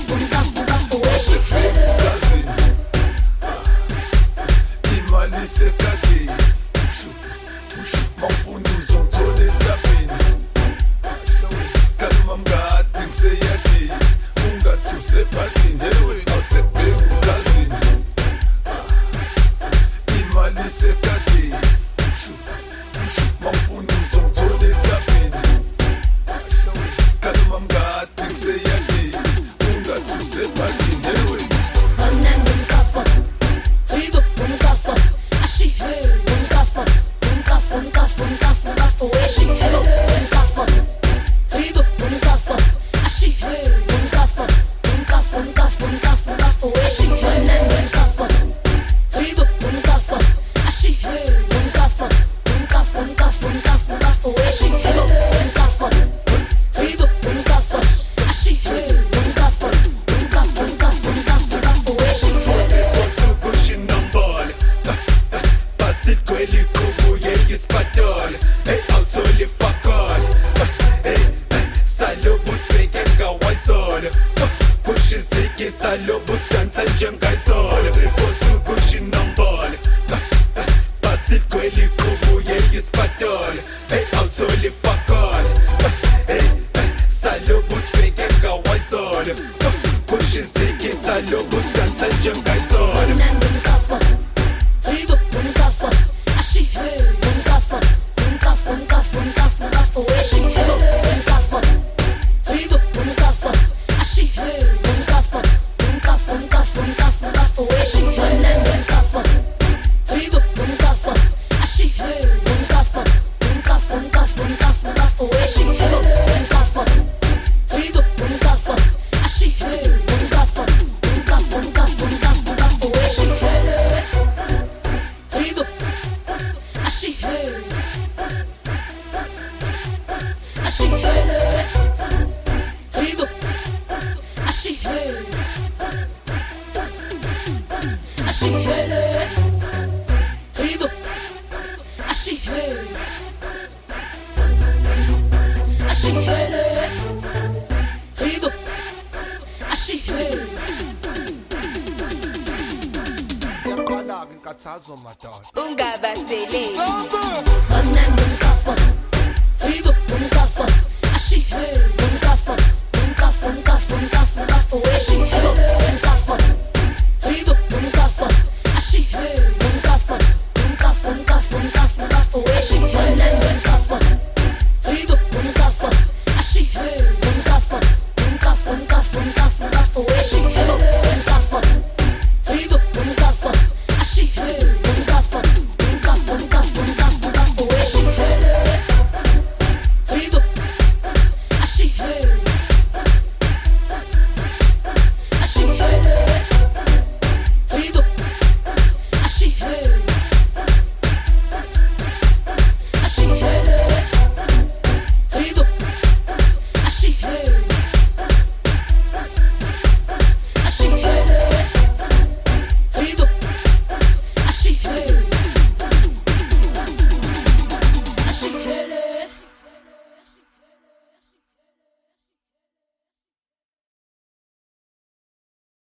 fuga, dance, dance, fuga, shit. Hey, that's it. Logo stanza, jungai soul. Ashi hele, ribo. Ashi hele, ashi hele, ribo. Ashi hele.